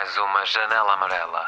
mais uma janela amarela.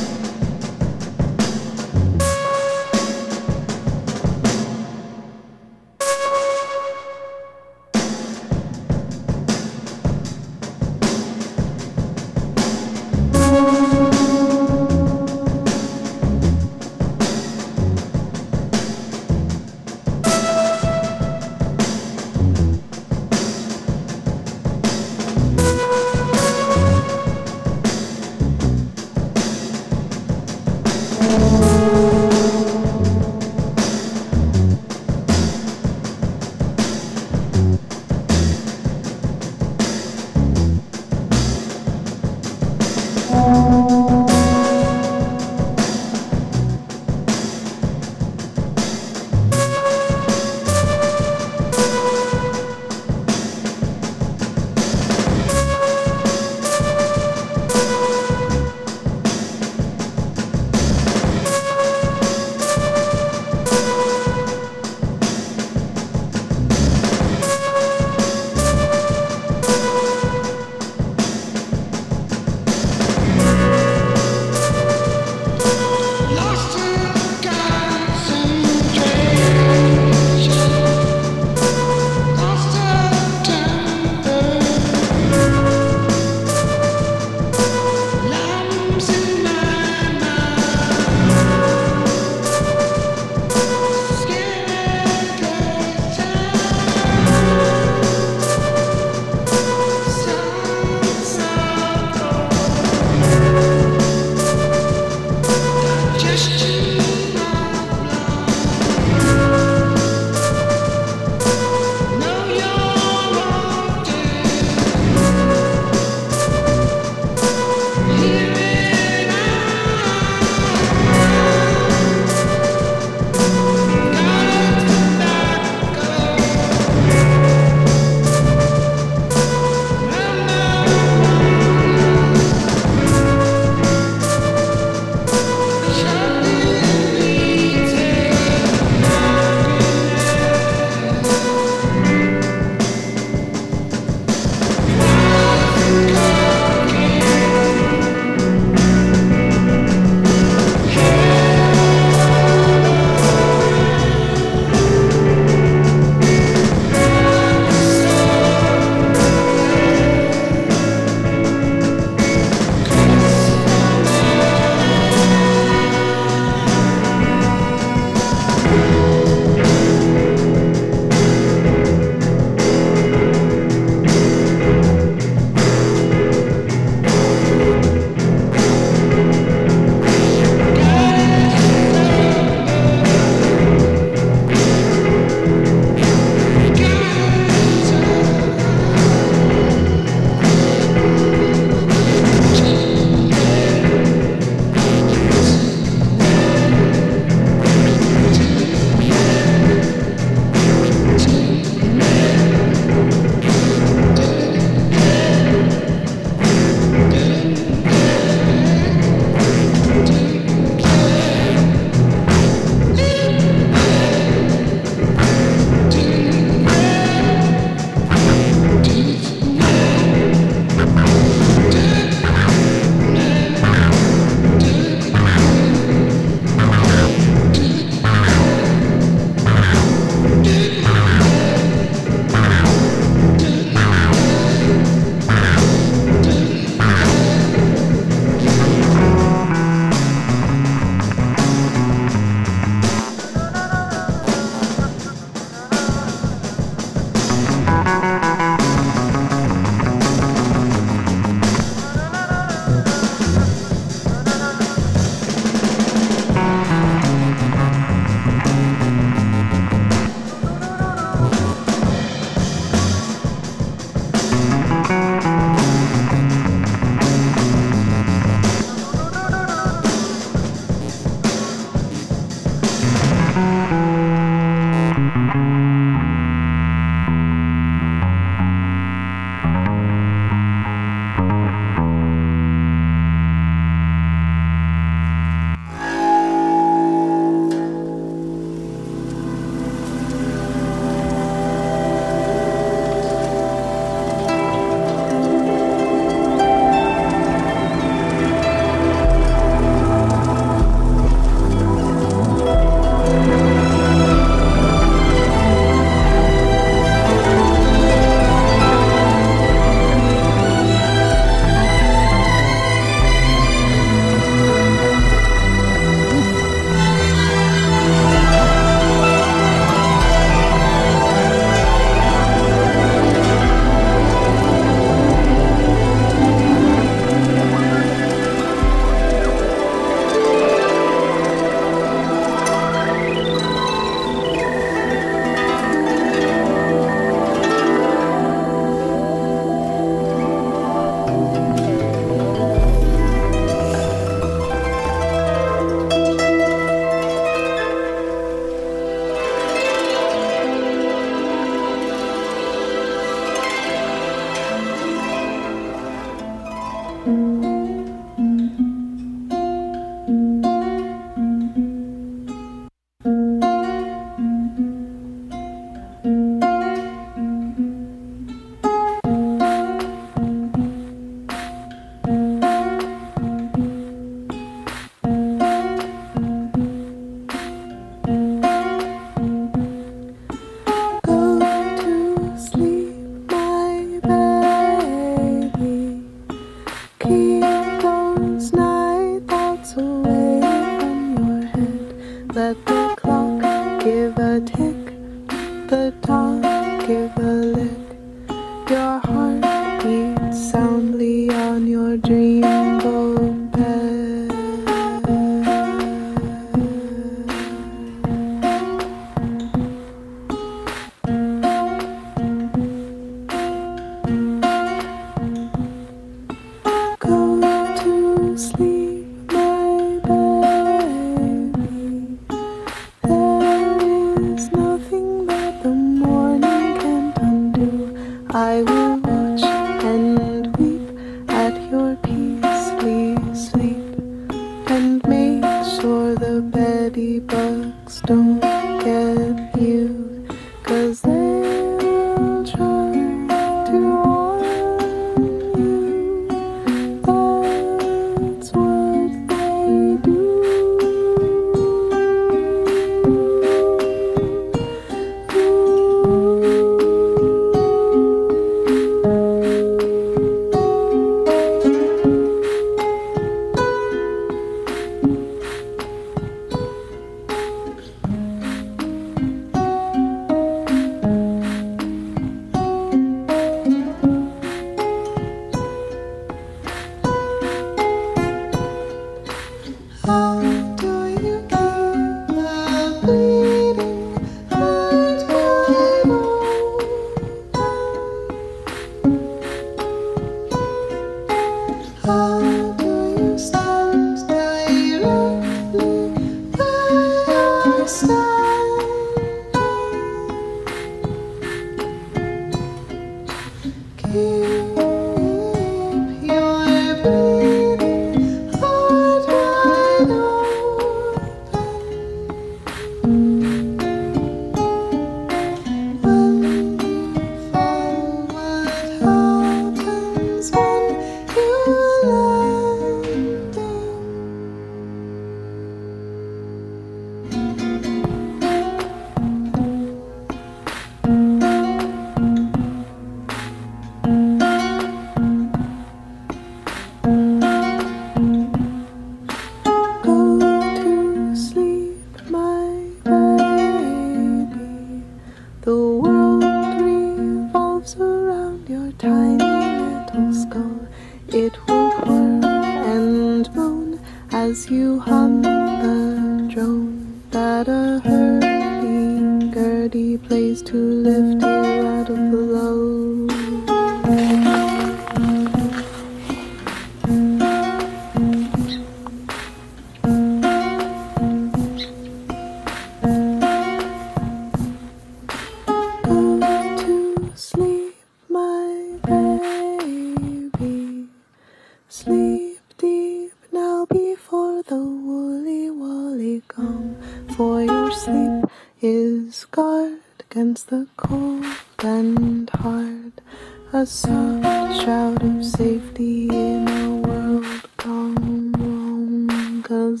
a song, shout of safety in a world gone wrong. Cause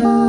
Oh.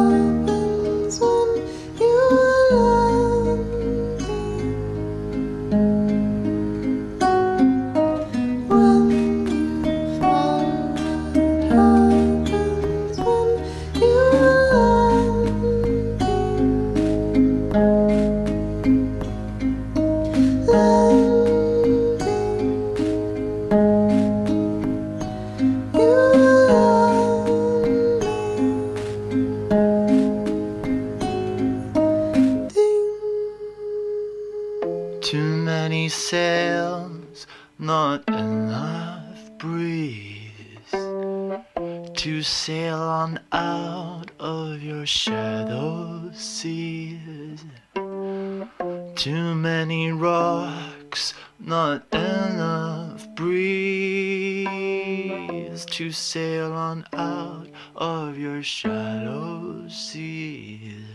shallow season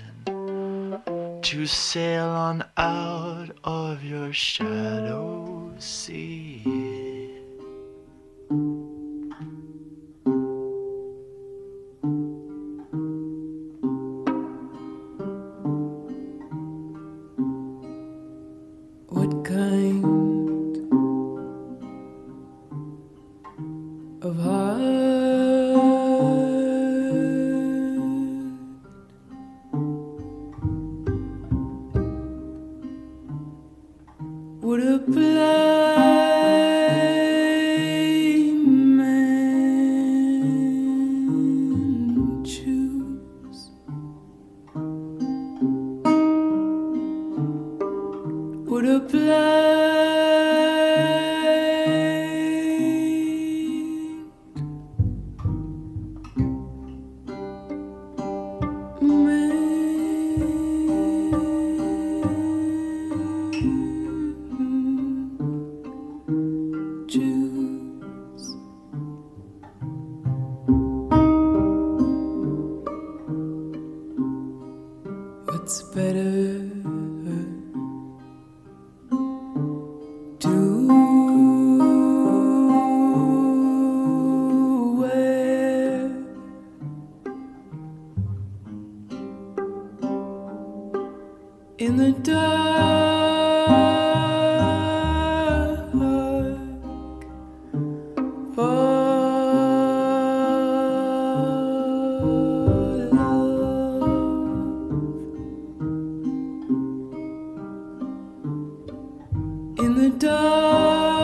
to sail on out of your shallow sea. What kind of heart? in the dark.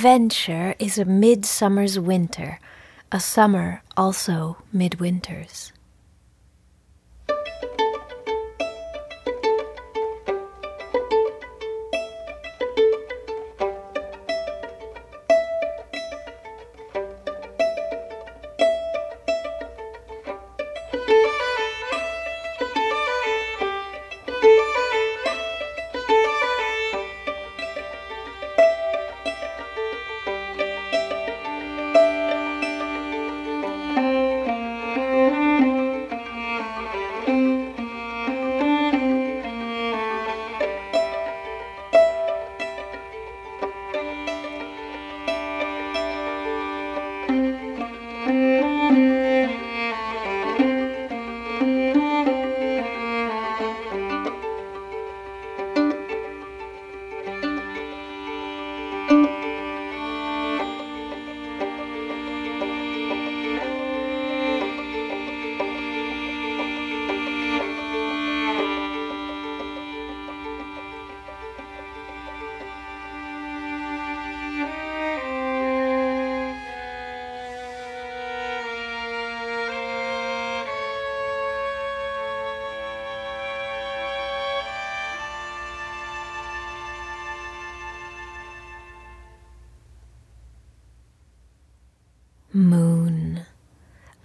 Adventure is a midsummer's winter, a summer also midwinters.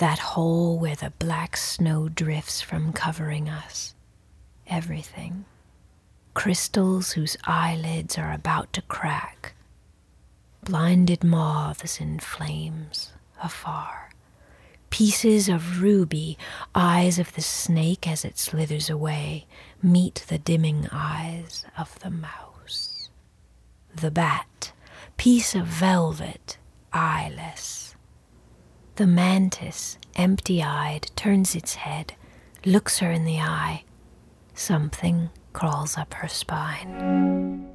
That hole where the black snow drifts from covering us. Everything. Crystals whose eyelids are about to crack. Blinded moths in flames afar. Pieces of ruby, eyes of the snake as it slithers away, meet the dimming eyes of the mouse. The bat, piece of velvet, eyeless the mantis, empty eyed, turns its head, looks her in the eye. Something crawls up her spine.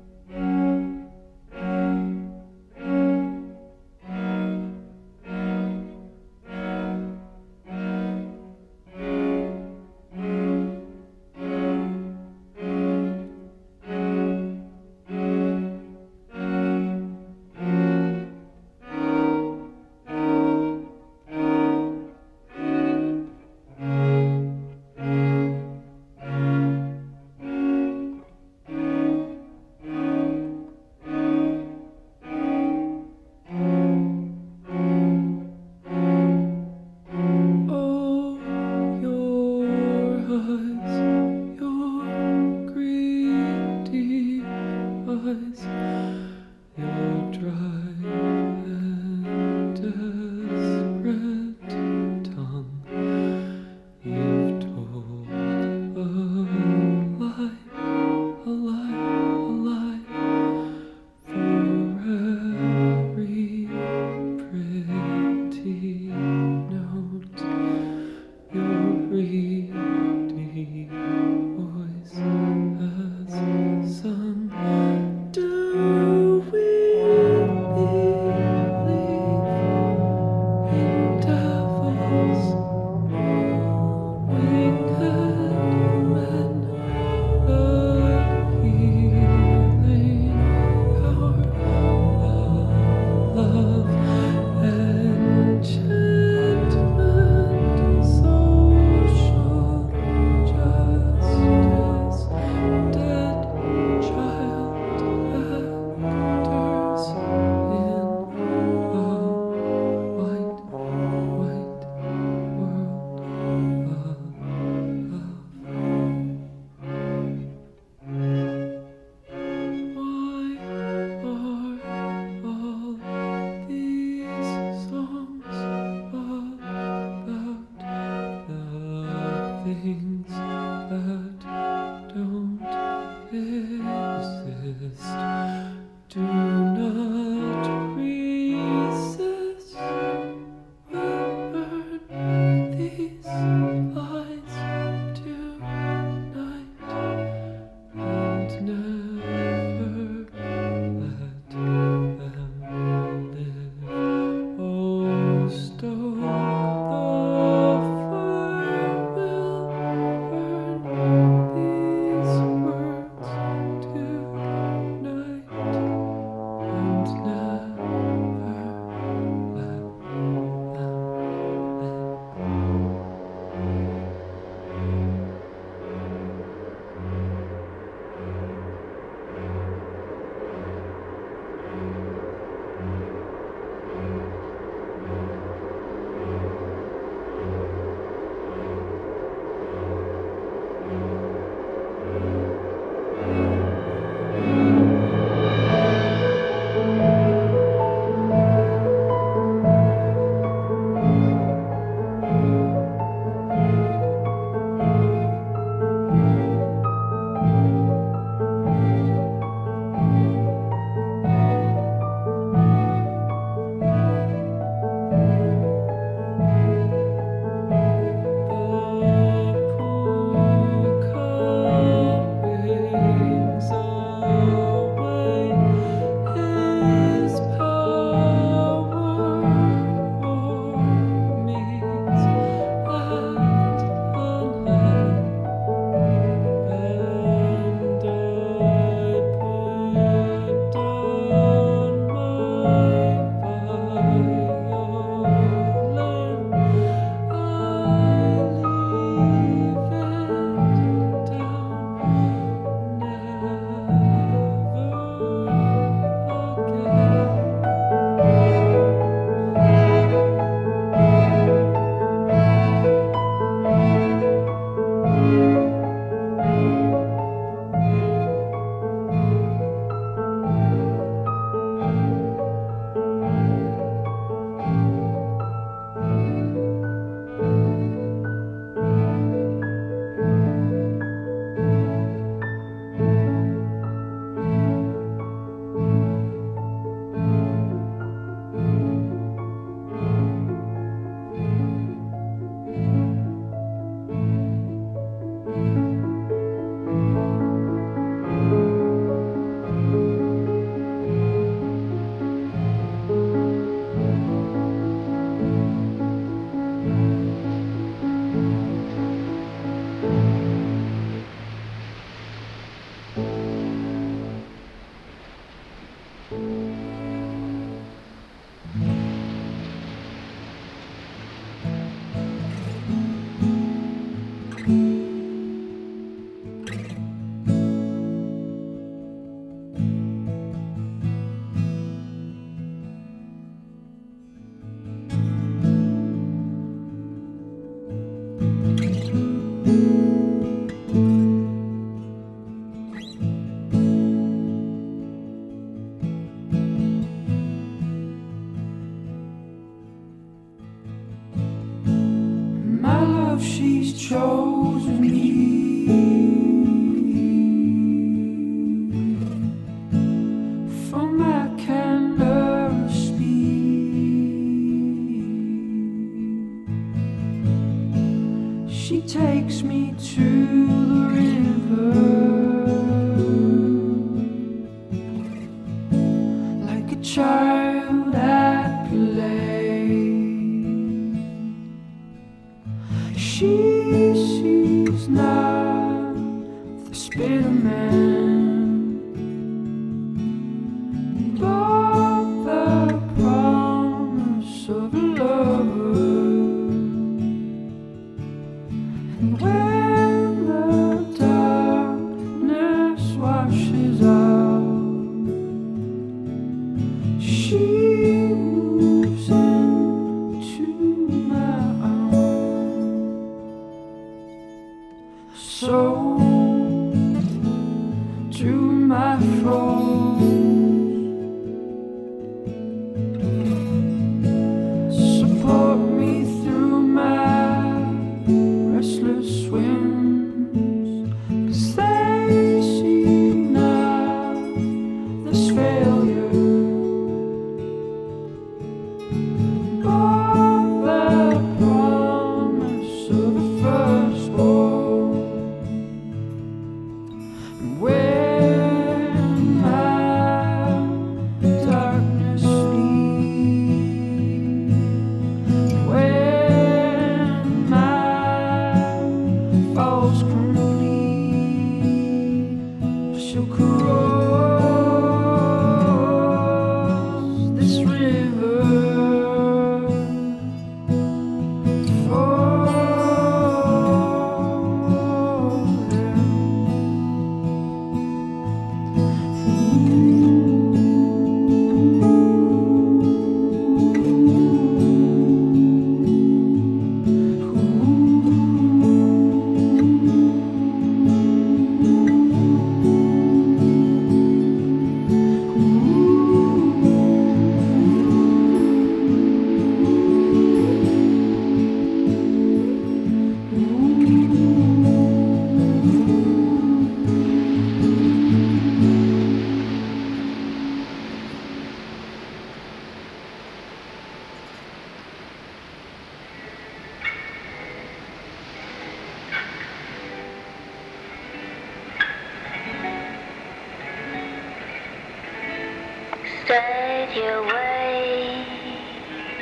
Straight your way,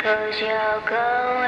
cause you're going